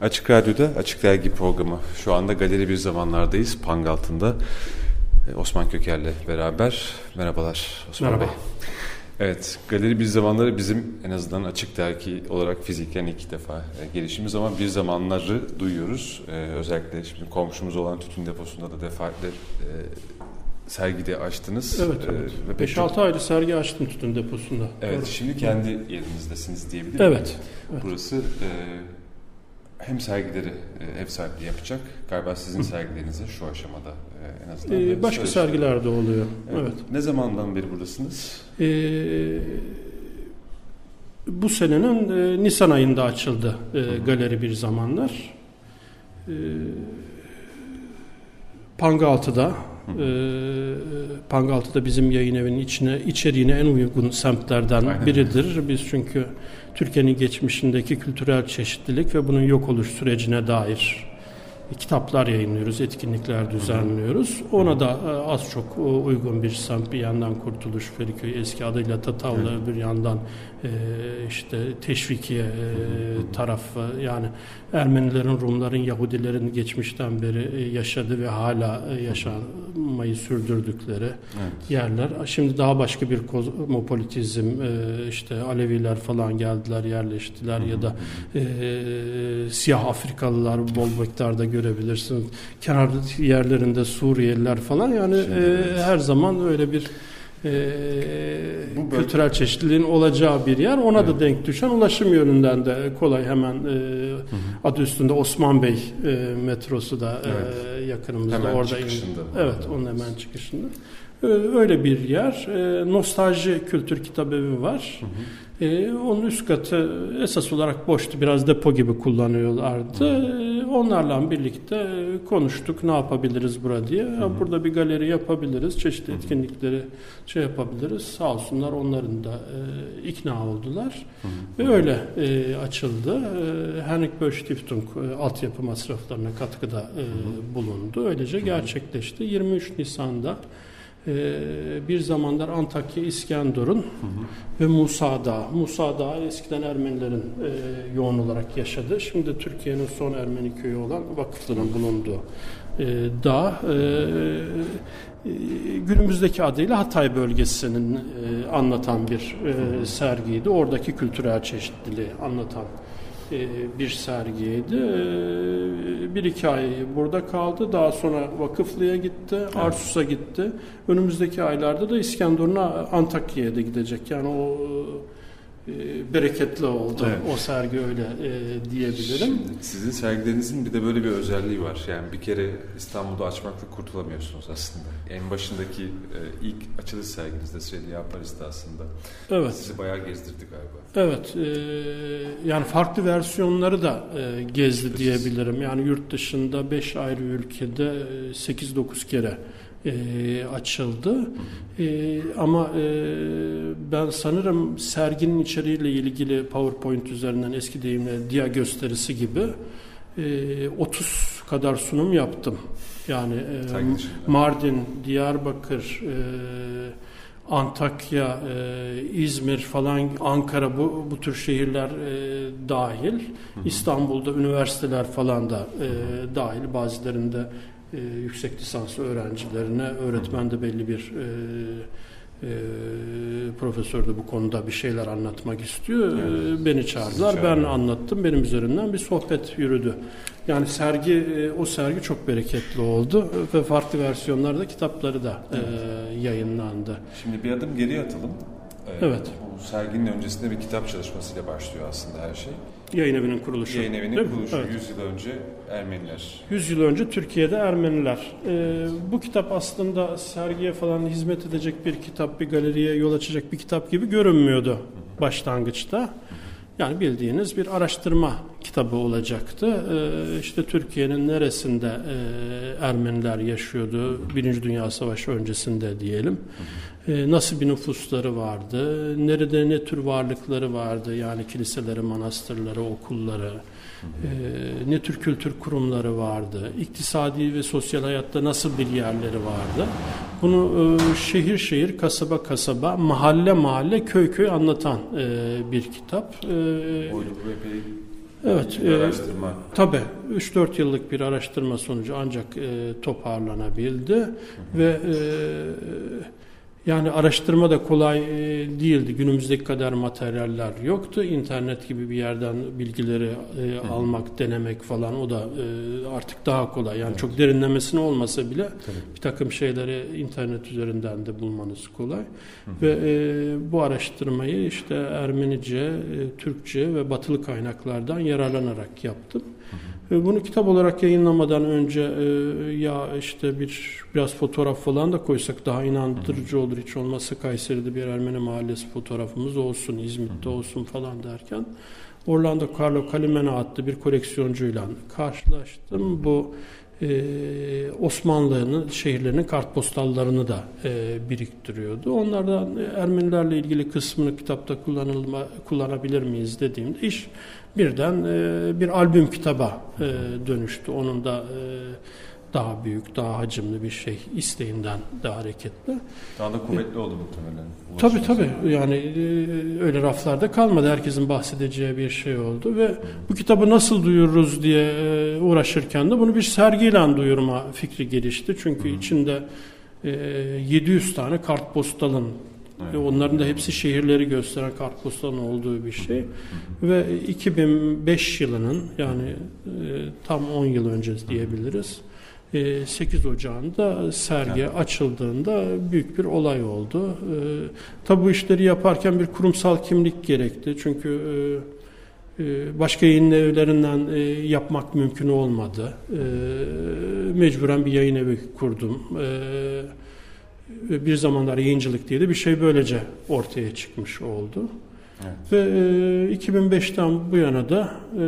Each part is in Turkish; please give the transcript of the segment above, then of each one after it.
Açık Radyo'da Açık Dergi programı. Şu anda Galeri Bir Zamanlardayız. Pang altında. Ee, Osman Köker'le beraber. Merhabalar Osman Merhaba. Bey. Evet, Galeri Bir Zamanları bizim en azından Açık Dergi olarak fiziken ilk defa e, gelişimiz ama bir zamanları duyuyoruz. Ee, özellikle şimdi komşumuz olan Tütün Deposu'nda da defaatle e, sergide açtınız. Evet, Ee, evet. ve pek çok- 5-6 ayrı sergi açtım tütün deposunda. Evet, Doğru. şimdi kendi yerinizdesiniz diyebilir miyim? Evet. evet. Burası e, hem sergileri e, ev sahipliği yapacak. Galiba sizin sergilerinizi şu aşamada e, en azından. Ee, başka söyleşi- sergiler de oluyor. Evet. Evet. Ne zamandan beri buradasınız? Ee, bu senenin e, Nisan ayında açıldı e, galeri bir zamanlar. E, Pangaltı'da e, Pangaltı'da bizim yayın evinin içine içeriğine en uygun semtlerden Aynen. biridir. Biz çünkü Türkiye'nin geçmişindeki kültürel çeşitlilik ve bunun yok oluş sürecine dair kitaplar yayınlıyoruz, etkinlikler düzenliyoruz. Ona da e, az çok e, uygun bir semt bir yandan Kurtuluş Feriköy eski adıyla Tatavla bir yandan e, işte Teşvikiye tarafı yani Ermenilerin, Rumların, Yahudilerin geçmişten beri yaşadığı ve hala yaşamayı sürdürdükleri Evet. yerler. Şimdi daha başka bir kozmopolitizm işte Aleviler falan geldiler yerleştiler ya da e, siyah Afrikalılar bol miktarda görebilirsiniz. Kenar yerlerinde Suriyeliler falan yani Şimdi e, evet. her zaman öyle bir e, Bu bölge- kültürel çeşitliliğin olacağı bir yer. Ona da denk düşen ulaşım yönünden de kolay hemen e, adı üstünde Osman Bey e, metrosu da e, yakınımızda Hemen orada. çıkışında. Evet, onun hemen çıkışında. Öyle bir yer. Ee, Nostalji Kültür Kitabevi var. Ee, Onun üst katı esas olarak boştu. Biraz depo gibi kullanıyorlardı. Ee, Onlarla birlikte konuştuk ne yapabiliriz burada diye. Ya Burada bir galeri yapabiliriz. Çeşitli etkinlikleri şey yapabiliriz. Sağ olsunlar onların da e, ikna oldular. Ve öyle e, açıldı. E, Henrik Böll Stiftung e, altyapı masraflarına katkıda e, bulundu. Öylece gerçekleşti. 23 Nisan'da e, bir zamanlar Antakya İskenderun ve Musa Dağı. Musa Dağı eskiden Ermenilerin e, yoğun olarak yaşadığı, şimdi Türkiye'nin son Ermeni köyü olan vakıfların bulunduğu e, dağ. E, e, günümüzdeki adıyla Hatay bölgesinin e, anlatan bir e, sergiydi. Oradaki kültürel çeşitliliği anlatan bir sergiydi. E, Bir iki ay burada kaldı. Daha sonra Vakıflı'ya gitti, Arsus'a gitti. Önümüzdeki aylarda da İskenderun'a, Antakya'ya da gidecek. Yani o e, bereketli oldu. Evet. O sergi öyle e, diyebilirim. Şimdi sizin sergilerinizin bir de böyle bir özelliği var. Yani bir kere İstanbul'da açmakla kurtulamıyorsunuz aslında. En başındaki e, ilk açılış serginizde Srelia Paris'te aslında. Evet. Sizi bayağı gezdirdi galiba. Evet, e, yani farklı versiyonları da e, gezdi diyebilirim. Yani yurt dışında 5 ayrı ülkede e, 8-9 kere e, açıldı. E, ama e, ben sanırım serginin içeriğiyle ilgili PowerPoint üzerinden eski deyimle dia gösterisi gibi e, 30 kadar sunum yaptım. Yani e. Mardin, Diyarbakır, e, Antakya, e, İzmir falan, Ankara bu bu tür şehirler e, dahil. İstanbul'da üniversiteler falan da e, dahil. Bazılarında e, yüksek lisans öğrencilerine öğretmen de belli bir e, e, profesör de bu konuda bir şeyler anlatmak istiyor. E, Evet. beni çağırdılar. Ben anlattım. Benim üzerinden bir sohbet yürüdü. Yani sergi e, o sergi çok bereketli oldu ve farklı versiyonlarda kitapları da e, yayınlandı. Şimdi bir adım geriye atalım. Ee, Evet. Bu serginin öncesinde bir kitap çalışmasıyla başlıyor aslında her şey. Yayın evinin kuruluşu. Yayın evinin kuruluşu Evet. 100 yıl önce Ermeniler. 100 yıl önce Türkiye'de Ermeniler. Ee, bu kitap aslında sergiye falan hizmet edecek bir kitap, bir galeriye yol açacak bir kitap gibi görünmüyordu başlangıçta. Yani bildiğiniz bir araştırma kitabı olacaktı. Ee, işte Türkiye'nin neresinde e, Ermeniler yaşıyordu, Birinci Dünya Savaşı öncesinde diyelim. Ee, nasıl bir nüfusları vardı, nerede ne tür varlıkları vardı, yani kiliseleri, manastırları, okulları, ee, ne tür kültür kurumları vardı, iktisadi ve sosyal hayatta nasıl bir yerleri vardı. Bunu e, şehir şehir, kasaba kasaba, mahalle mahalle, köy köy anlatan e, bir kitap. E, Evet. Bir e, araştırma. Tabii 3-4 yıllık bir araştırma sonucu ancak e, toparlanabildi ve e, yani araştırma da kolay e, değildi. Günümüzdeki kadar materyaller yoktu. İnternet gibi bir yerden bilgileri e, almak, denemek falan o da e, artık daha kolay. Yani çok derinlemesine olmasa bile bir takım şeyleri internet üzerinden de bulmanız kolay. Ve e, bu araştırmayı işte Ermenice, e, Türkçe ve batılı kaynaklardan yararlanarak yaptım. E, Bunu kitap olarak yayınlamadan önce e, ya işte bir biraz fotoğraf falan da koysak daha inandırıcı olur. Hiç olmazsa Kayseri'de bir Ermeni mahallesi fotoğrafımız olsun, İzmit'te olsun falan derken Orlando Carlo Calimena adlı bir koleksiyoncuyla karşılaştım. Bu e, Osmanlı'nın şehirlerinin kartpostallarını da e, biriktiriyordu. Onlardan Ermenilerle ilgili kısmını kitapta kullanılma, kullanabilir miyiz dediğimde iş birden e, bir albüm kitaba e, dönüştü. Onun da e, daha büyük, daha hacimli bir şey isteğinden de hareketle. Daha da kuvvetli oldu muhtemelen. Tabii tabii yani e, öyle raflarda kalmadı. Herkesin bahsedeceği bir şey oldu ve bu kitabı nasıl duyururuz diye e, uğraşırken de bunu bir sergiyle duyurma fikri gelişti. Çünkü içinde e, 700 tane kartpostalın Evet. ve onların da hepsi şehirleri gösteren kartpostalın olduğu bir şey. Ve 2005 yılının yani e, tam 10 yıl önce diyebiliriz. E, 8 Ocağı'nda sergi açıldığında büyük bir olay oldu. E, tabi bu işleri yaparken bir kurumsal kimlik gerekti. Çünkü e, e, başka yayın evlerinden e, yapmak mümkün olmadı. E, mecburen bir yayın evi kurdum. E, ve bir zamanlar yayıncılık diye de bir şey böylece ortaya çıkmış oldu. Evet. Ve e, 2005'ten bu yana da e,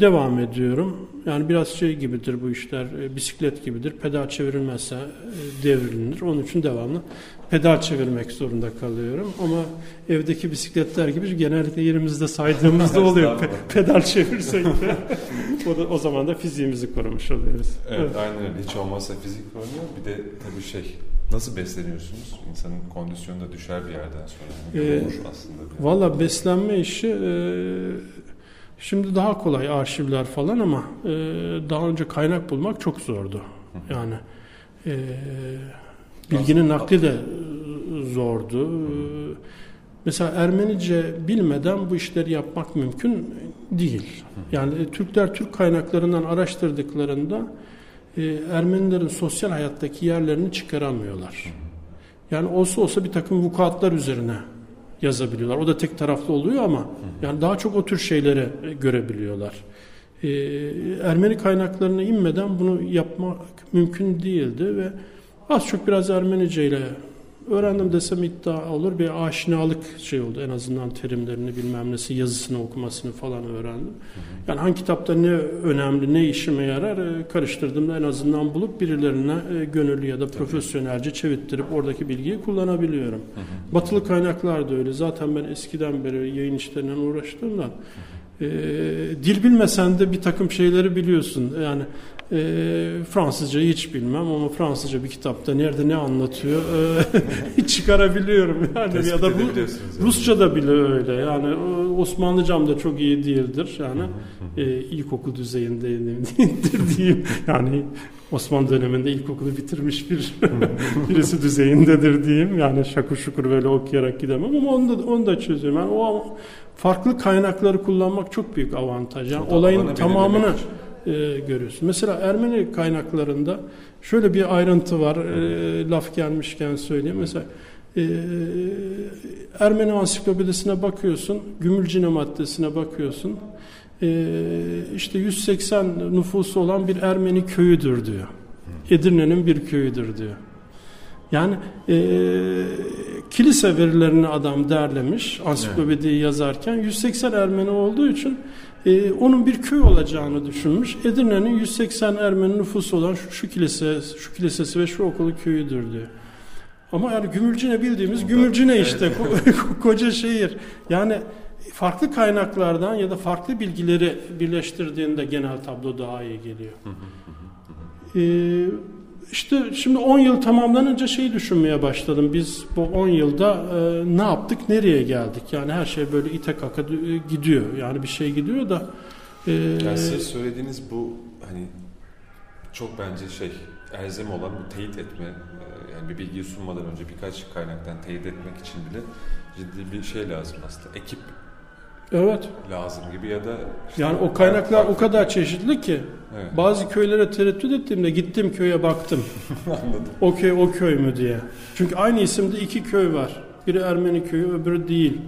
devam ediyorum. Yani biraz şey gibidir bu işler, e, bisiklet gibidir. Pedal çevrilmezse e, devrilir. Onun için devamlı pedal çevirmek zorunda kalıyorum. Ama evdeki bisikletler gibi genellikle yerimizde saydığımızda oluyor. Pe- pedal çevirsek de o, da, o zaman da fiziğimizi korumuş oluyoruz. Evet, aynen öyle. Hiç olmazsa fizik korunuyor. Bir de tabii şey, nasıl besleniyorsunuz? İnsanın kondisyonu da düşer bir yerden sonra. Ee, aslında. bir Valla beslenme işi e, şimdi daha kolay arşivler falan ama e, daha önce kaynak bulmak çok zordu. Yani e, bilginin nakli de zordu. E, Mesela Ermenice bilmeden bu işleri yapmak mümkün değil. Yani e, Türkler Türk kaynaklarından araştırdıklarında e, Ermenilerin sosyal hayattaki yerlerini çıkaramıyorlar. Yani olsa olsa bir takım vukuatlar üzerine yazabiliyorlar. O da tek taraflı oluyor ama yani daha çok o tür şeyleri e, görebiliyorlar. Ee, Ermeni kaynaklarına inmeden bunu yapmak mümkün değildi ve az çok biraz Ermenice ile öğrendim desem iddia olur bir aşinalık şey oldu en azından terimlerini bilmem nesi yazısını okumasını falan öğrendim. Yani hangi kitapta ne önemli ne işime yarar e, karıştırdığımda en azından bulup birilerine e, gönüllü ya da profesyonelce çevirttirip oradaki bilgiyi kullanabiliyorum. Batılı kaynaklar da öyle. Zaten ben eskiden beri yayın işlerinden uğraştığımdan e, dil bilmesen de bir takım şeyleri biliyorsun. Yani e, Fransızcayı hiç bilmem ama Fransızca bir kitapta nerede ne anlatıyor e, çıkarabiliyorum. Yani Tespit ya da bu, yani. Rusça da bile öyle. Yani o- Osmanlıcam da çok iyi değildir. Yani e, ilkokul düzeyindeyimdir diyeyim. Yani Osmanlı döneminde ilkokulu bitirmiş bir birisi düzeyindedir diyeyim. Yani şakur şukur böyle okuyarak gidemem ama onu da, onu da çözüyorum. Yani o farklı kaynakları kullanmak çok büyük avantaj. Yani olayın tamamını e, görüyorsun. Mesela Ermeni kaynaklarında şöyle bir ayrıntı var. E, laf gelmişken söyleyeyim. Mesela e, Ermeni ansiklopedisine bakıyorsun, Gümülcine maddesine bakıyorsun. E, işte 180 nüfusu olan bir Ermeni köyüdür diyor. Edirne'nin bir köyüdür diyor. Yani e, kilise verilerini adam derlemiş ansiklopediyi yazarken 180 Ermeni olduğu için e, onun bir köy olacağını düşünmüş. Edirne'nin 180 Ermeni nüfusu olan şu, şu kilise, şu kilisesi ve şu okulu köyüdür diyor. Ama yani Gümülcine bildiğimiz Gümülcine işte ko- koca şehir. Yani farklı kaynaklardan ya da farklı bilgileri birleştirdiğinde genel tablo daha iyi geliyor. Ee, işte şimdi 10 yıl tamamlanınca şeyi düşünmeye başladım. Biz bu 10 yılda e, ne yaptık, nereye geldik? Yani her şey böyle ite kaka dü- gidiyor. Yani bir şey gidiyor da Ee, yani siz söylediğiniz bu hani çok bence şey elzem olan bu teyit etme e, yani bir bilgiyi sunmadan önce birkaç kaynaktan teyit etmek için bile ciddi bir şey lazım aslında. Ekip Evet. lazım gibi ya da işte yani o kaynaklar o kadar çeşitli ki evet. bazı köylere tereddüt ettiğimde gittim köye baktım. Anladım. O köy o köy mü diye. Çünkü aynı isimde iki köy var. Biri Ermeni köyü öbürü değil.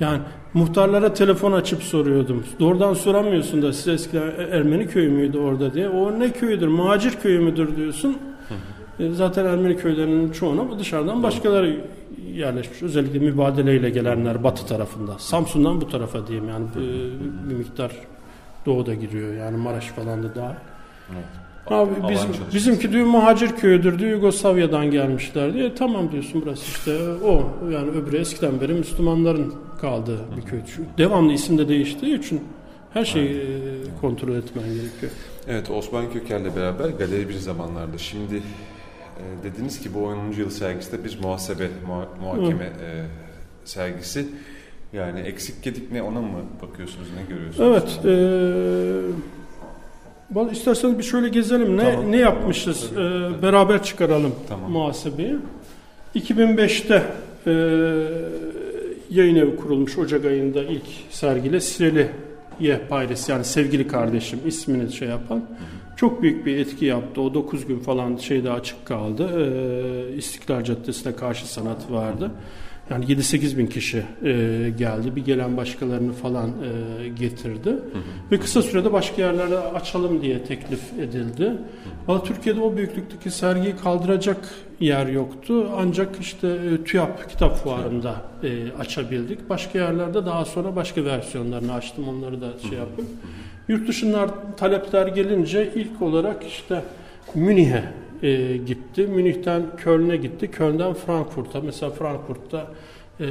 Yani muhtarlara telefon açıp soruyordum. Doğrudan soramıyorsun da siz eskiden Ermeni köyü müydü orada diye. O ne köyüdür? Macir köyü müdür diyorsun. E, zaten Ermeni köylerinin çoğuna dışarıdan başkaları yerleşmiş. Özellikle mübadeleyle gelenler batı tarafında. Samsun'dan bu tarafa diyeyim yani bir, bir miktar doğuda giriyor yani Maraş falan da dahil. Evet. Abi bizim, bizimki diyor muhacir köyüdür diyor Yugoslavya'dan gelmişler diye. Tamam diyorsun burası işte o yani öbürü eskiden beri Müslümanların kaldığı bir köy. Çünkü devamlı isim de değiştiği için her şeyi evet. kontrol etmen gerekiyor. Evet Osman Köker'le beraber galeri bir zamanlarda şimdi e, dediniz ki bu 10. yıl sergisi de bir muhasebe, muha, muhakeme e, sergisi. Yani eksik gedik ne ona mı bakıyorsunuz, ne görüyorsunuz? Evet. E, isterseniz bir şöyle gezelim. Ne tamam. ne yapmışız? Ee, beraber çıkaralım tamam. muhasebeyi. 2005'te e, yayın evi kurulmuş Ocak ayında ilk sergile Sireliye Payresi yani sevgili kardeşim ismini şey yapan. Hı hı. Çok büyük bir etki yaptı. O 9 gün falan şeyde açık kaldı. Ee, İstiklal Caddesi'ne karşı sanat vardı. Hı hı. Yani 7-8 bin kişi e, geldi. Bir gelen başkalarını falan e, getirdi. Hı hı. Ve kısa sürede başka yerlerde açalım diye teklif edildi. Valla Türkiye'de o büyüklükteki sergiyi kaldıracak yer yoktu. Ancak işte e, TÜYAP kitap fuarında e, açabildik. Başka yerlerde daha sonra başka versiyonlarını açtım. Onları da şey yapıp. Yurt dışından talepler gelince ilk olarak işte Münih'e e, gitti. Münih'ten Köln'e gitti. Köln'den Frankfurt'a. Mesela Frankfurt'ta e,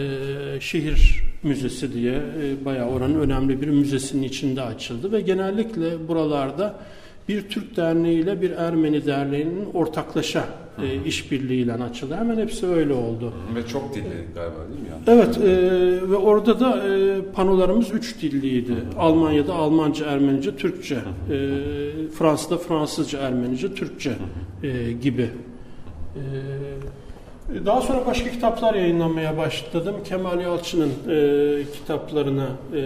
şehir müzesi diye e, bayağı oranın önemli bir müzesinin içinde açıldı ve genellikle buralarda bir Türk derneği ile bir Ermeni derneğinin ortaklaşa e, işbirliğiyle açıldı. Hemen hepsi öyle oldu. Ve çok dilli galiba değil mi? Yani? Evet e, ve orada da e, panolarımız üç dilliydi. Hı. Almanya'da Almanca, Ermenice, Türkçe. E, Fransa'da Fransızca, Ermenice, Türkçe e, gibi. E, daha sonra başka kitaplar yayınlanmaya başladım. Kemal Yalçın'ın e, kitaplarına e,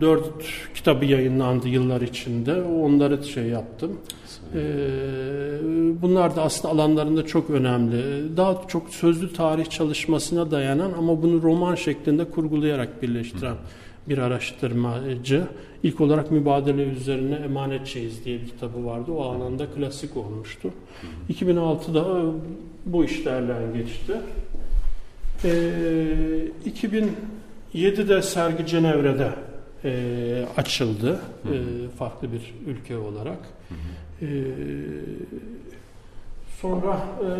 dört kitabı yayınlandı yıllar içinde. Onları şey yaptım. E, bunlar da aslında alanlarında çok önemli. Daha çok sözlü tarih çalışmasına dayanan ama bunu roman şeklinde kurgulayarak birleştiren bir araştırmacı. İlk olarak mübadele üzerine Emanetçeyiz diye bir kitabı vardı. O alanda klasik olmuştu. 2006'da e, bu işlerle geçti. Ee, 2007'de sergi Cenevre'de e, açıldı. E, farklı bir ülke olarak. E, sonra e,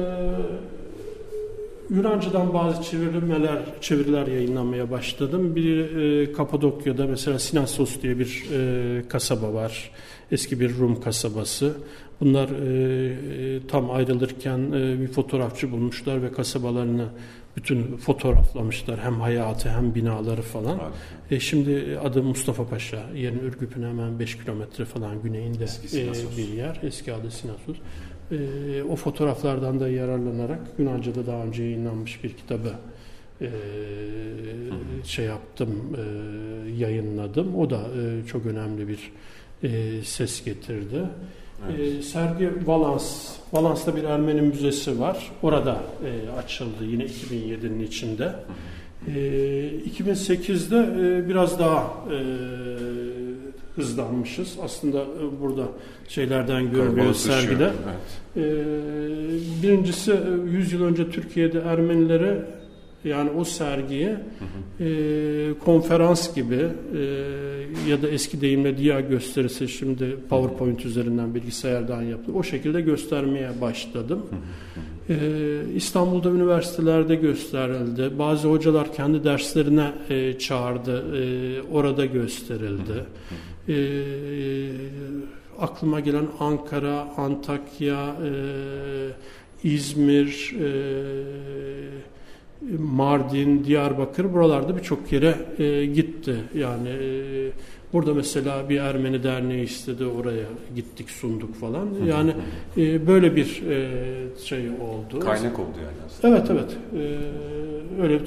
Yunanca'dan bazı çevirmeler, çeviriler yayınlanmaya başladım. Bir e, Kapadokya'da mesela Sinassos diye bir e, kasaba var. Eski bir Rum kasabası. Bunlar e, e, tam ayrılırken e, bir fotoğrafçı bulmuşlar ve kasabalarını bütün fotoğraflamışlar. Hem hayatı hem binaları falan. E, şimdi adı Mustafa Paşa. Yerin Ürgüp'ün hemen 5 kilometre falan güneyinde e, bir yer. Eski adı Sinassos. E, o fotoğraflardan da yararlanarak Yunanca'da daha önce yayınlanmış bir kitabı e, şey yaptım, e, yayınladım. O da e, çok önemli bir e, ses getirdi. Evet. E, sergi Valans, Valans'ta bir Ermeni müzesi var. Orada e, açıldı yine 2007'nin içinde. E, 2008'de e, biraz daha e, hızlanmışız. Aslında e, burada şeylerden görülüyor sergide. Evet. E, birincisi 100 e, yıl önce Türkiye'de Ermenilere yani o sergiye. E, konferans gibi e, ya da eski deyimle diya gösterisi şimdi PowerPoint üzerinden bilgisayardan yaptı. O şekilde göstermeye başladım. E, İstanbul'da üniversitelerde gösterildi. Bazı hocalar kendi derslerine e, çağırdı. E, orada gösterildi. Hı. E, aklıma gelen Ankara, Antakya, e, İzmir, e, Mardin, Diyarbakır buralarda birçok yere e, gitti. Yani e, Burada mesela bir Ermeni derneği istedi oraya gittik sunduk falan. Yani e, böyle bir e, şey oldu. Kaynak oldu yani aslında. Evet evet. E, öyle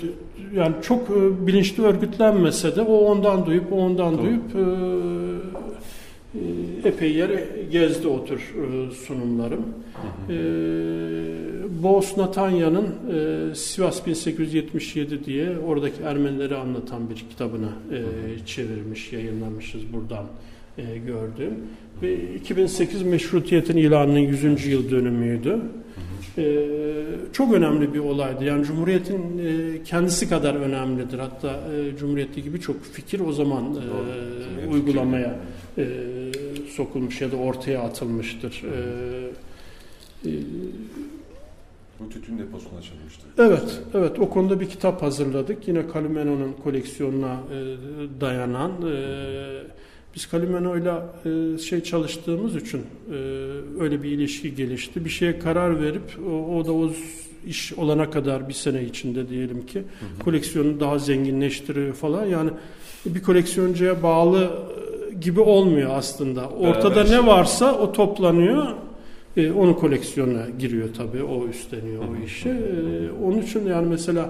yani çok e, bilinçli örgütlenmese de o ondan duyup o ondan Tabii. duyup e, epey yer gezdi o tür e, sunumlarım. Hı hı. E, Boğaz Natanya'nın e, Sivas 1877 diye oradaki Ermenileri anlatan bir kitabını e, çevirmiş, yayınlamışız buradan e, gördüğüm. Ve 2008 Meşrutiyetin ilanının 100. yıl dönümüydü. E, çok önemli bir olaydı. Yani Cumhuriyet'in e, kendisi kadar önemlidir. Hatta e, Cumhuriyet'teki birçok fikir o zaman e, uygulamaya e, sokulmuş ya da ortaya atılmıştır. E, e, Bu tütün deposuna açılmıştı. Evet, evet. O konuda bir kitap hazırladık. Yine Calumeno'nun koleksiyonuna e, dayanan. E, biz Calumeno'yla e, şey çalıştığımız için e, öyle bir ilişki gelişti. Bir şeye karar verip o, o da o iş olana kadar bir sene içinde diyelim ki koleksiyonu daha zenginleştiriyor falan. Yani bir koleksiyoncuya bağlı gibi olmuyor aslında. Ortada Beraber ne varsa o toplanıyor. E, onun koleksiyonuna giriyor tabii. O üstleniyor o işi. E, onun için yani mesela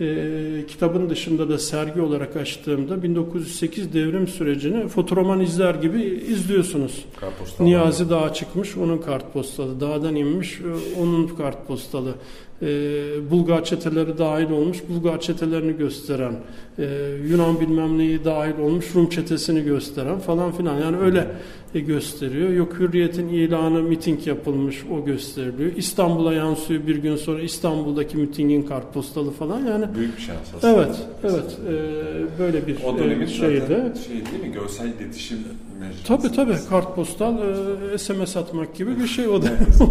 e, kitabın dışında da sergi olarak açtığımda 1908 devrim sürecini fotoroman izler gibi izliyorsunuz. Niyazi Dağa çıkmış, onun kartpostalı. Dağdan inmiş, e, onun kartpostalı. E, Bulgar çeteleri dahil olmuş, Bulgar çetelerini gösteren. e, Yunan bilmem neyi dahil olmuş, Rum çetesini gösteren falan filan. Yani öyle e, gösteriyor. Yok hürriyetin ilanı, miting yapılmış, o gösteriliyor. İstanbul'a yansıyor bir gün sonra İstanbul'daki mitingin kartpostalı falan. Yani Büyük bir şans aslında. evet, evet. e, böyle bir O dönemin e, şeyde. zaten şey değil mi? Görsel iletişim mecrası. Tabii tabii kartpostal e, SMS atmak gibi bir şey o da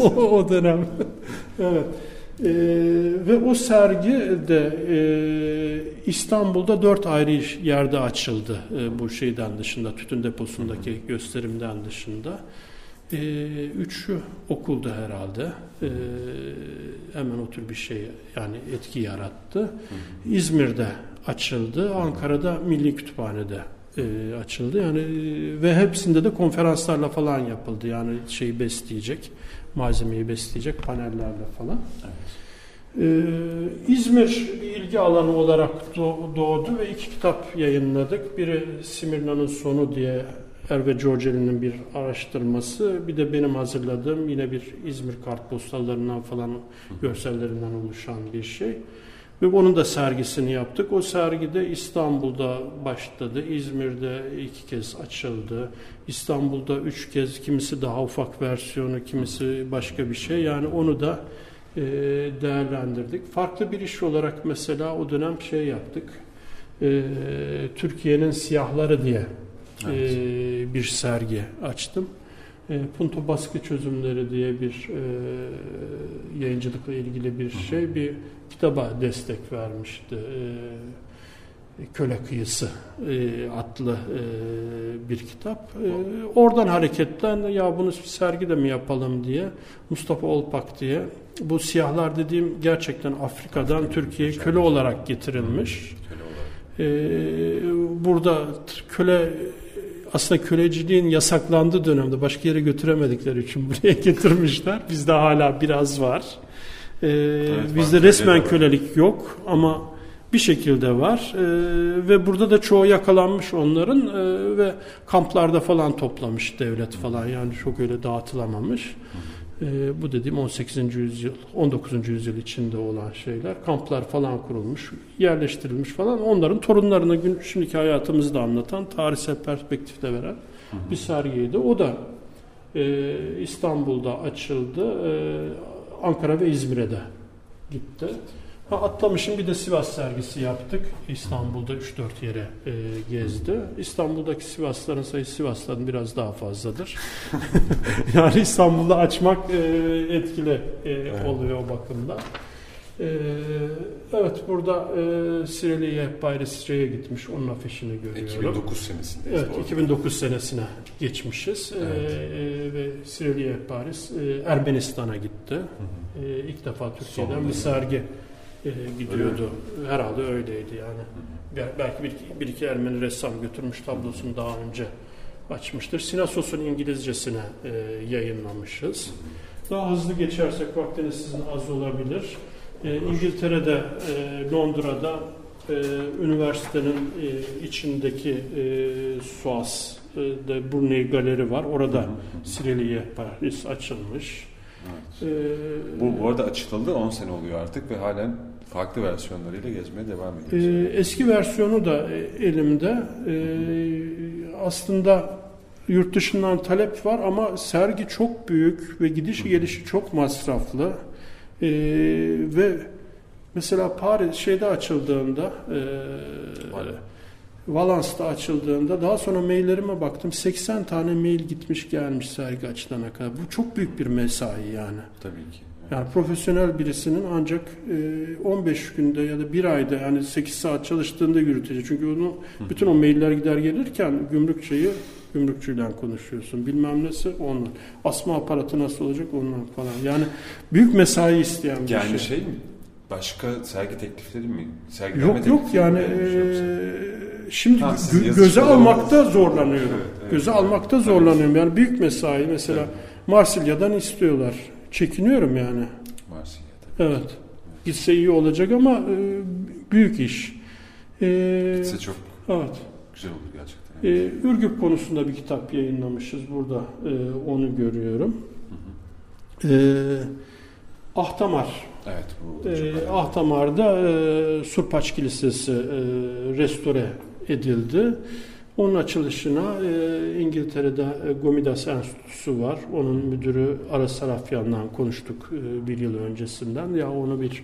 o, o, dönem. evet. E, ve o sergi de e, İstanbul'da dört ayrı yerde açıldı e, bu şeyden dışında tütün deposundaki gösterimden dışında. E, üçü okuldu herhalde. E, hemen o tür bir şey yani etki yarattı. İzmir'de açıldı. Ankara'da Milli Kütüphane'de e, açıldı. Yani e, ve hepsinde de konferanslarla falan yapıldı. Yani şeyi besleyecek, malzemeyi besleyecek panellerle falan. Ee, İzmir bir ilgi alanı olarak doğ- doğdu ve iki kitap yayınladık. Biri Simirna'nın Sonu diye Erve Giorgeli'nin bir araştırması. Bir de benim hazırladığım yine bir İzmir kartpostallarından falan görsellerinden oluşan bir şey. Ve onun da sergisini yaptık. O sergide İstanbul'da başladı. İzmir'de iki kez açıldı. İstanbul'da üç kez kimisi daha ufak versiyonu, kimisi başka bir şey. Yani onu da e, değerlendirdik. Farklı bir iş olarak mesela o dönem şey yaptık. E, Türkiye'nin siyahları diye e, bir sergi açtım. E, Punto baskı çözümleri diye bir e, yayıncılıkla ilgili bir şey bir kitaba destek vermişti. E, Köle Kıyısı e, adlı e, bir kitap. E, oradan hareketten ya bunu sergide mi yapalım diye Mustafa Olpak diye bu siyahlar dediğim gerçekten Afrika'dan Türkiye'ye köle olarak getirilmiş. Köle olarak. Ee, burada köle aslında köleciliğin yasaklandığı dönemde başka yere götüremedikleri için buraya getirmişler. Bizde hala biraz var. Ee, var, bizde resmen kölelik yok ama bir şekilde var. Ee, ve burada da çoğu yakalanmış onların ee, ve kamplarda falan toplamış devlet falan yani çok öyle dağıtılamamış. Ee, bu dediğim 18. yüzyıl, 19. yüzyıl içinde olan şeyler. Kamplar falan kurulmuş, yerleştirilmiş falan. Onların torunlarını gün, şimdiki hayatımızı da anlatan, tarihsel perspektifte veren bir sergiydi. O da e, İstanbul'da açıldı. E, Ankara ve İzmir'e de gitti. Ha, atlamışım bir de Sivas sergisi yaptık. İstanbul'da 3-4 yere e, gezdi. İstanbul'daki Sivasların sayısı Sivas'tan biraz daha fazladır. yani İstanbul'da açmak e, etkili e, oluyor o bakımda. E, evet burada e, Sireli Yehbayri Sireye gitmiş. Onun afişini görüyorum. 2009 senesindeyiz. Evet, bu arada. 2009 senesine geçmişiz Evet. Ee, ve Sireliye Paris e, Ermenistan'a gitti. Hı hı. Ee, ilk defa Türkiye'den Sonunda bir sergi e, gidiyordu. Herhalde öyleydi yani. Bel- Belki bir, bir iki Ermeni ressam götürmüş tablosunu daha önce açmıştır. Sinasos'un İngilizcesine e, yayınlamışız. Daha hızlı geçersek vaktiniz sizin az olabilir. E, İngiltere'de, e, Londra'da e, üniversitenin e, içindeki e, Suas'da Brunei Galeri var. Orada Sireliye Paris açılmış. Evet. E, Bu, bu arada açıldı 10 sene oluyor artık ve halen farklı versiyonlarıyla gezmeye devam ediyoruz. Ee, eski versiyonu da e, elimde. Ee, aslında yurt dışından talep var ama sergi çok büyük ve gidişi gelişi çok masraflı. Ee, ve mesela Paris şeyde açıldığında e, Valence'da açıldığında daha sonra maillerime baktım 80 tane mail gitmiş gelmiş sergi açılana kadar. Bu çok büyük bir mesai yani. Tabii ki. Yani profesyonel birisinin ancak e, 15 günde ya da bir ayda yani 8 saat çalıştığında yürütecek. Çünkü onu bütün o mailler gider gelirken gümrük şeyi gümrükçüyle konuşuyorsun. Bilmem nesi onunla. Asma aparatı nasıl olacak onunla falan. Yani büyük mesai isteyen bir Yani şey. şey mi? Başka sergi teklifleri mi? Sergilenme Yok yok yani e, şimdi gö- göze almakta zorlanıyorum. Evet, evet, göze evet. almakta Evet. zorlanıyorum. Yani büyük mesai mesela Evet. Marsilya'dan istiyorlar. Çekiniyorum yani. Marsilya'da. Evet. Gitse iyi olacak ama e, büyük iş. E, Gitse çok evet. güzel olur gerçekten. E, Ürgüp konusunda bir kitap yayınlamışız burada. e, onu görüyorum. E, Ahtamar. Evet bu E. Ahtamar'da e, Surpaç Kilisesi e, restore edildi. Onun açılışına e, İngiltere'de e, Gomidas Enstitüsü var. Onun müdürü Aras Sarafyan'dan konuştuk e, bir yıl öncesinden. Ya onu bir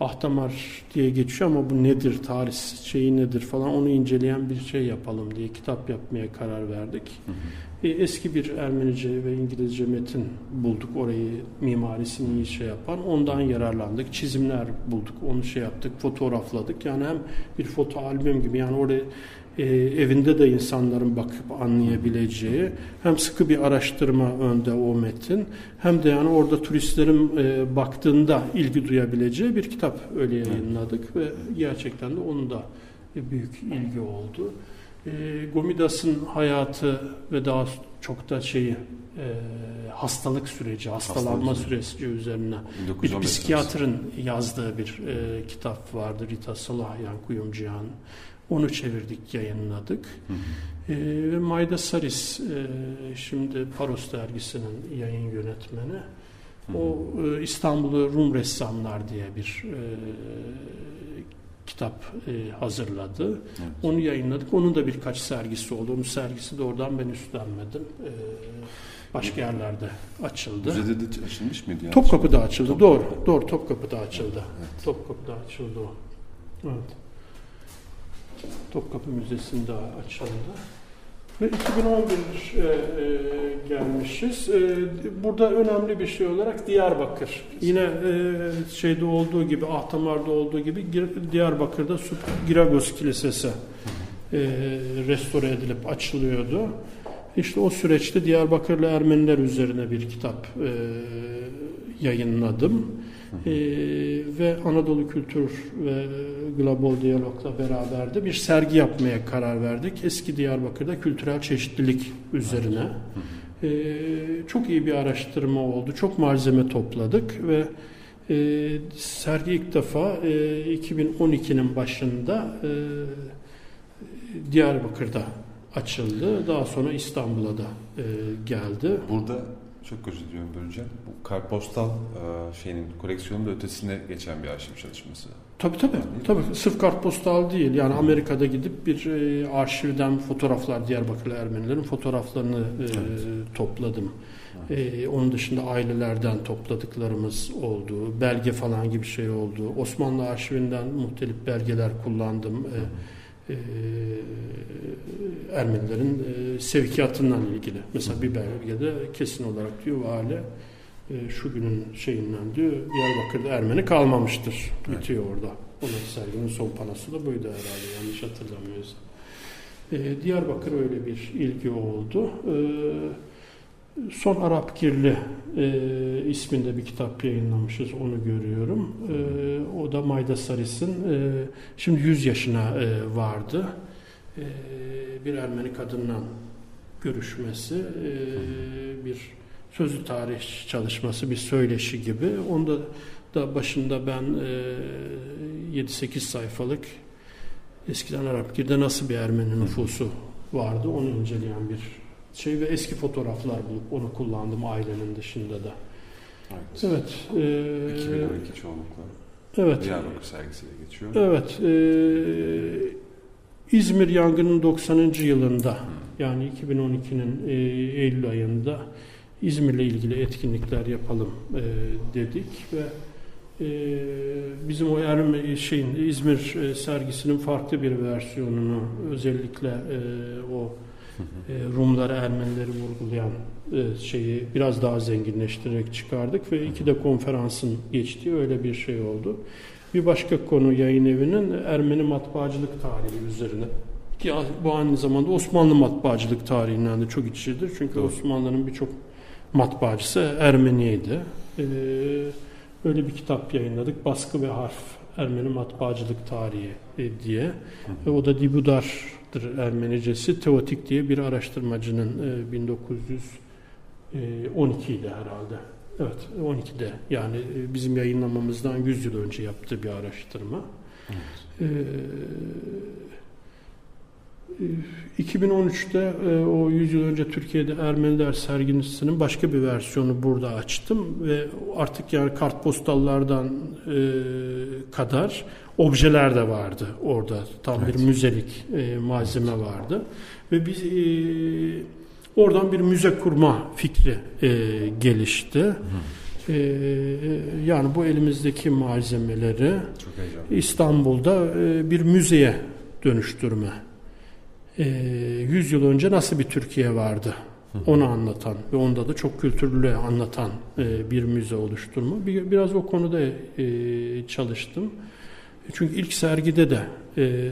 Ahtamar diye geçiyor ama bu nedir, tarih şeyi nedir falan onu inceleyen bir şey yapalım diye kitap yapmaya karar verdik. Hı hı. E, Eski bir Ermenice ve İngilizce metin bulduk orayı mimarisini iyi şey yapan. Ondan yararlandık. Çizimler bulduk. Onu şey yaptık. Fotoğrafladık. Yani hem bir foto albüm gibi yani oraya e, evinde de insanların bakıp anlayabileceği hem sıkı bir araştırma önde o metin hem de yani orada turistlerin e, baktığında ilgi duyabileceği bir kitap öyle yayınladık ve gerçekten de onun da büyük ilgi oldu. E, Gomidas'ın hayatı ve daha çok da şeyi e, hastalık süreci, hastalanma Hastalık süreci üzerine bir 1915 psikiyatrın yazdığı bir e, kitap vardı. Rita Salahyan Kuyumcuyan. Onu çevirdik, yayınladık. Hı hı. E, ve Mayda Saris, e, şimdi Paros dergisinin yayın yönetmeni. Hı hı. O e, İstanbul'u Rum Ressamlar diye bir e, kitap e, hazırladı. Evet. Onu yayınladık. Onun da birkaç sergisi oldu. Onun sergisi de oradan ben üstlenmedim. E, başka yerlerde açıldı. Müzede de açılmış mıydı? yani? Topkapı'da açıldı. Top- Doğru. Doğru. Topkapı'da açıldı. Evet. Topkapı'da açıldı o. Evet. Topkapı Müzesi'nde açıldı. Ve 2011 e, e, gelmişiz. E, burada önemli bir şey olarak Diyarbakır. Yine e, şeyde olduğu gibi, Ahtamar'da olduğu gibi Diyarbakır'da Giragos Kilisesi e, restore edilip açılıyordu. İşte o süreçte Diyarbakırlı Ermeniler üzerine bir kitap e, yayınladım. Ee, ve Anadolu Kültür ve Global Diyalog'la beraber de bir sergi yapmaya karar verdik. Eski Diyarbakır'da kültürel çeşitlilik üzerine. Ee, çok iyi bir araştırma oldu. Çok malzeme topladık ve e, sergi ilk defa e, 2012'nin başında e, Diyarbakır'da açıldı. Daha sonra İstanbul'a da e, geldi. Burada çok özür diliyorum böleceğim. Bu kartpostal e, şeyinin koleksiyonun da ötesine geçen bir arşiv çalışması. Tabii tabii. tabii. Sırf kartpostal değil. Yani Amerika'da gidip bir e, arşivden fotoğraflar, Diyarbakırlı Ermenilerin fotoğraflarını e, Evet. topladım. E, onun dışında ailelerden topladıklarımız oldu. Belge falan gibi şey oldu. Osmanlı arşivinden muhtelif belgeler kullandım. E, e, Ermenilerin e, sevkiyatından ilgili. Mesela bir belgede kesin olarak diyor vali e, şu günün şeyinden diyor Diyarbakır'da Ermeni kalmamıştır. Evet. Bitiyor orada. Onun serginin son panosu da buydu herhalde yanlış hatırlamıyorsam. E, Diyarbakır öyle bir ilgi oldu. E, Son Arap Kirli e, isminde bir kitap yayınlamışız, onu görüyorum. E, o da Mayda Saris'in, e, şimdi 100 yaşına e, vardı. E, bir Ermeni kadınla görüşmesi, e, bir sözlü tarih çalışması, bir söyleşi gibi. Onda da başında ben e, 7-8 sayfalık eskiden Arap Kir'de nasıl bir Ermeni nüfusu vardı onu inceleyen bir şey ve eski fotoğraflar bulup onu kullandım ailenin dışında da. Evet. Evet. E, 2012 çoğunlukla. Evet. Diyarbakır sergisiyle geçiyor. Evet. E, İzmir yangının 90. yılında yani 2012'nin e, Eylül ayında İzmir'le ilgili etkinlikler yapalım e, dedik ve e, bizim o Erme, şeyin İzmir e, sergisinin farklı bir versiyonunu özellikle e, o Rumları, Ermenileri vurgulayan e, şeyi biraz daha zenginleştirerek çıkardık ve iki de konferansın geçtiği öyle bir şey oldu. Bir başka konu yayın evinin Ermeni matbaacılık tarihi üzerine. Ki bu aynı zamanda Osmanlı matbaacılık tarihinden de çok içidir. Çünkü Doğru. Osmanlı'nın birçok matbaacısı Ermeniydi. Ee, öyle bir kitap yayınladık. Baskı ve Harf Ermeni Matbaacılık Tarihi e, diye. Ve o da Dibudar'dır Ermenicesi. Teotik diye bir araştırmacının e, 1912 idi herhalde. Evet 12'de yani e, bizim yayınlamamızdan 100 yıl önce yaptığı bir araştırma. Ee, e, 2013'te e, o 100 yıl önce Türkiye'de Ermeniler sergisinin başka bir versiyonu burada açtım ve artık yani kartpostallardan e, kadar objeler de vardı orada. Tam Evet. bir müzelik e, malzeme vardı ve biz oradan bir müze kurma fikri gelişti. Yani bu elimizdeki malzemeleri. İstanbul'da bir müzeye dönüştürme. E, 100 yıl önce nasıl bir Türkiye vardı? Onu anlatan ve onda da çok kültürlü anlatan e, bir müze oluşturma. Bir- Biraz o konuda e, çalıştım. Çünkü ilk sergide de e,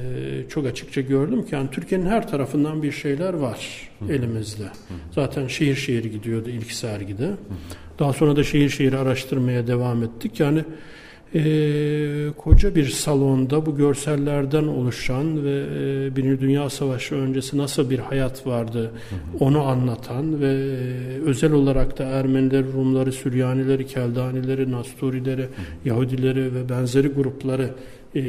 çok açıkça gördüm ki yani Türkiye'nin her tarafından bir şeyler var elimizde. Zaten şehir şehir gidiyordu ilk sergide. Daha sonra da şehir şehir araştırmaya devam ettik. Yani e, koca bir salonda bu görsellerden oluşan ve e, Birinci Dünya Savaşı öncesi nasıl bir hayat vardı onu anlatan ve e, özel olarak da Ermenileri, Rumları, Süryanileri, Keldanileri, Nasturileri, Yahudileri ve benzeri grupları e,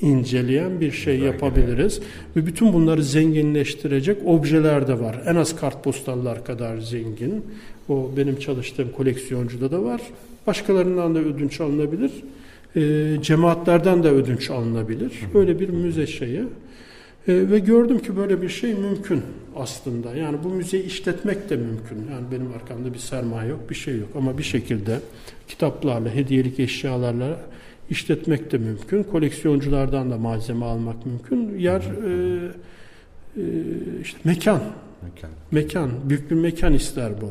inceleyen bir şey Belgeler. yapabiliriz. Ve bütün bunları zenginleştirecek objeler de var. En az kartpostallar kadar zengin. O benim çalıştığım koleksiyoncuda da var. Başkalarından da ödünç alınabilir. E, cemaatlerden de ödünç alınabilir. Böyle bir müze şeyi. E, ve gördüm ki böyle bir şey mümkün aslında. Yani bu müzeyi işletmek de mümkün. Yani benim arkamda bir sermaye yok, bir şey yok. Ama bir şekilde kitaplarla, hediyelik eşyalarla işletmek de mümkün. Koleksiyonculardan da malzeme almak mümkün. Yer e, e, işte mekan, Mekan. mekan, büyük bir mekan ister bu.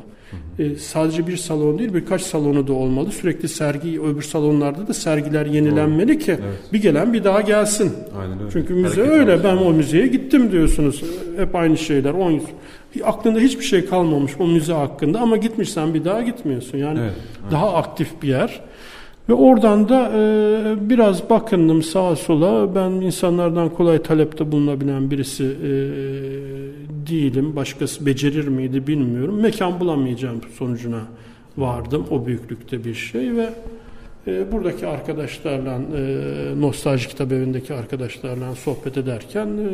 E, sadece bir salon değil, birkaç salonu da olmalı. Sürekli sergi, öbür salonlarda da sergiler yenilenmeli ki Evet. bir gelen bir daha gelsin. Aynen öyle. Çünkü müze Hareket öyle. Ben o müzeye gittim diyorsunuz. Hep aynı şeyler. 10 yıl. Aklında hiçbir şey kalmamış o müze hakkında ama gitmişsen bir daha gitmiyorsun. Yani Evet. daha aktif bir yer. Ve oradan da e, biraz bakındım sağa sola. Ben insanlardan kolay talepte bulunabilen birisi e, değilim. Başkası becerir miydi bilmiyorum. Mekan bulamayacağım sonucuna vardım. O büyüklükte bir şey ve e, buradaki arkadaşlarla, e, Nostalji Kitap Evi'ndeki arkadaşlarla sohbet ederken e,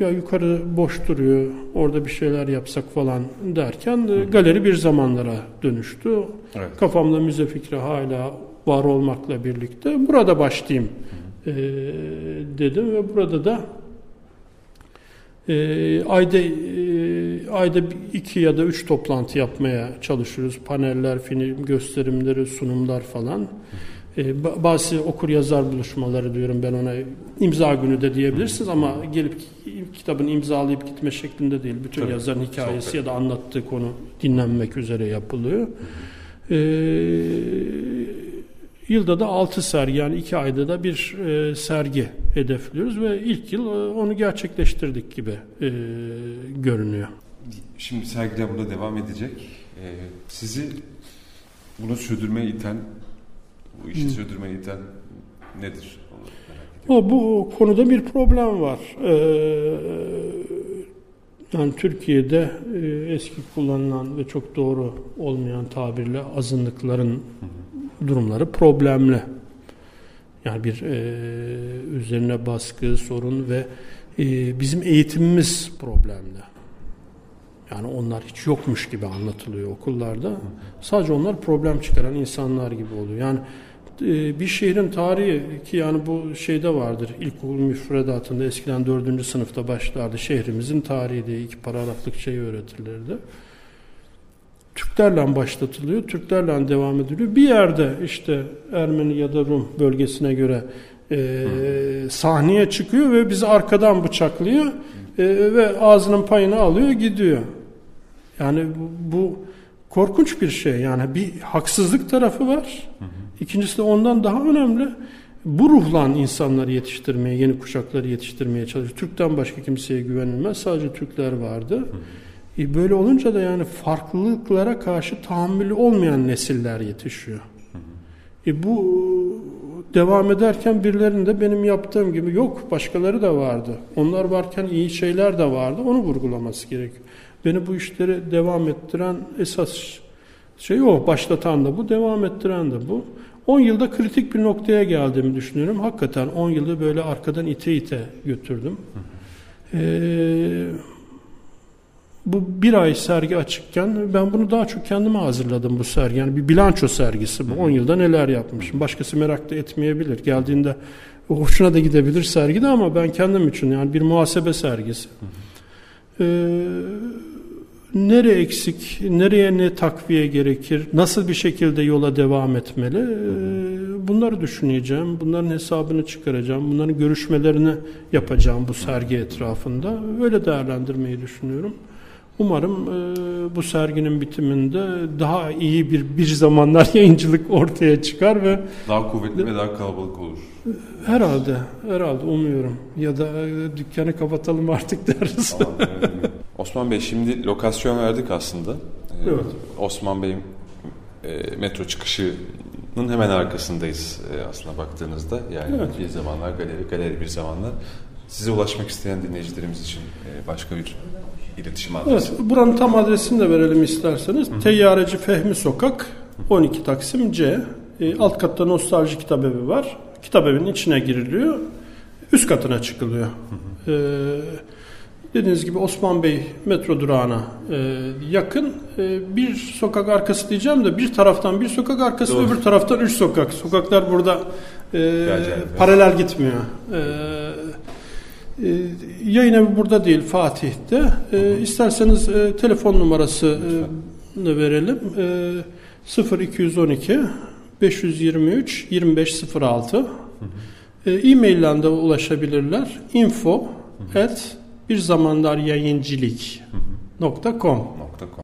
ya yukarı boş duruyor, orada bir şeyler yapsak falan derken e, galeri bir zamanlara dönüştü. Evet. Kafamda müze fikri hala var olmakla birlikte burada başlayayım e, dedim ve burada da e, ayda e, ayda iki ya da üç toplantı yapmaya çalışıyoruz. Paneller, film gösterimleri, sunumlar falan. E, ba- bazı okur yazar buluşmaları diyorum ben ona imza günü de diyebilirsiniz ama gelip kitabın imzalayıp gitme şeklinde değil. Bütün Tabii, yazarın hikayesi sohbet. ya da anlattığı konu dinlenmek üzere yapılıyor. E, yılda da 6 sergi yani 2 ayda da bir e, sergi hedefliyoruz ve ilk yıl e, onu gerçekleştirdik gibi e, görünüyor. Şimdi sergiler burada devam edecek. Ee, sizi bunu sürdürmeye iten, bu işi Hı. sürdürmeye iten nedir? Onu bu konuda bir problem var. Ee, yani Türkiye'de e, eski kullanılan ve çok doğru olmayan tabirle azınlıkların durumları problemli. Yani bir e, üzerine baskı, sorun ve e, bizim eğitimimiz problemli. Yani onlar hiç yokmuş gibi anlatılıyor okullarda. Sadece onlar problem çıkaran insanlar gibi oluyor. Yani bir şehrin tarihi ki yani bu şeyde vardır. İlkokul müfredatında eskiden dördüncü sınıfta başlardı. Şehrimizin tarihi diye iki paragraflık şey öğretilirdi. Türklerle başlatılıyor, Türklerle devam ediliyor. Bir yerde işte Ermeni ya da Rum bölgesine göre e, sahneye çıkıyor ve bizi arkadan bıçaklıyor e, ve ağzının payını alıyor gidiyor. Yani bu, bu korkunç bir şey. Yani bir haksızlık tarafı var. İkincisi de ondan daha önemli. Bu ruhla insanları yetiştirmeye, yeni kuşakları yetiştirmeye çalışıyor. Türk'ten başka kimseye güvenilmez. Sadece Türkler vardı. E böyle olunca da yani farklılıklara karşı tahammülü olmayan nesiller yetişiyor. E bu devam ederken birilerinde benim yaptığım gibi yok başkaları da vardı. Onlar varken iyi şeyler de vardı. Onu vurgulaması gerekiyor. Beni bu işleri devam ettiren esas şey o. Başlatan da bu, devam ettiren de bu. 10 yılda kritik bir noktaya geldiğimi düşünüyorum. Hakikaten 10 yılda böyle arkadan ite ite götürdüm. Ee, bu bir ay sergi açıkken ben bunu daha çok kendime hazırladım bu sergi. Yani bir bilanço sergisi bu. 10 yılda neler yapmışım. Başkası merak da etmeyebilir. Geldiğinde hoşuna da gidebilir sergide ama ben kendim için yani bir muhasebe sergisi. Ee, nere eksik, nereye ne takviye gerekir, nasıl bir şekilde yola devam etmeli ee, bunları düşüneceğim, bunların hesabını çıkaracağım, bunların görüşmelerini yapacağım bu sergi etrafında. Öyle değerlendirmeyi düşünüyorum. Umarım e, bu serginin bitiminde daha iyi bir bir zamanlar yayıncılık ortaya çıkar ve Daha kuvvetli ve daha kalabalık olur. herhalde herhalde umuyorum ya da e, dükkanı kapatalım artık deriz. Evet. Osman Bey şimdi lokasyon verdik aslında. Ee, Evet. Osman Bey'in e, metro çıkışının hemen arkasındayız e, aslında baktığınızda. Yani Evet. bir zamanlar galeri, galeri bir zamanlar. Size ulaşmak isteyen dinleyicilerimiz için e, başka bir iletişim adresi. Evet, buranın tam adresini de verelim isterseniz. Teyyareci Fehmi Sokak 12 Taksim C. E, alt katta nostalji kitabevi var. Kitabevinin içine giriliyor. Üst katına çıkılıyor. E, dediğiniz gibi Osman Bey metro durağına e, yakın. E, bir sokak arkası diyeceğim de bir taraftan bir sokak arkası Doğru. öbür taraftan üç sokak. Sokaklar burada e, paralel gitmiyor. E, e, yayın evi burada değil Fatih'te. E, isterseniz e, telefon numarası e, verelim. E, 0212 523 2506 e, E-mail'den de ulaşabilirler. info at bir zamanlar yayıncılık.com Nokta com.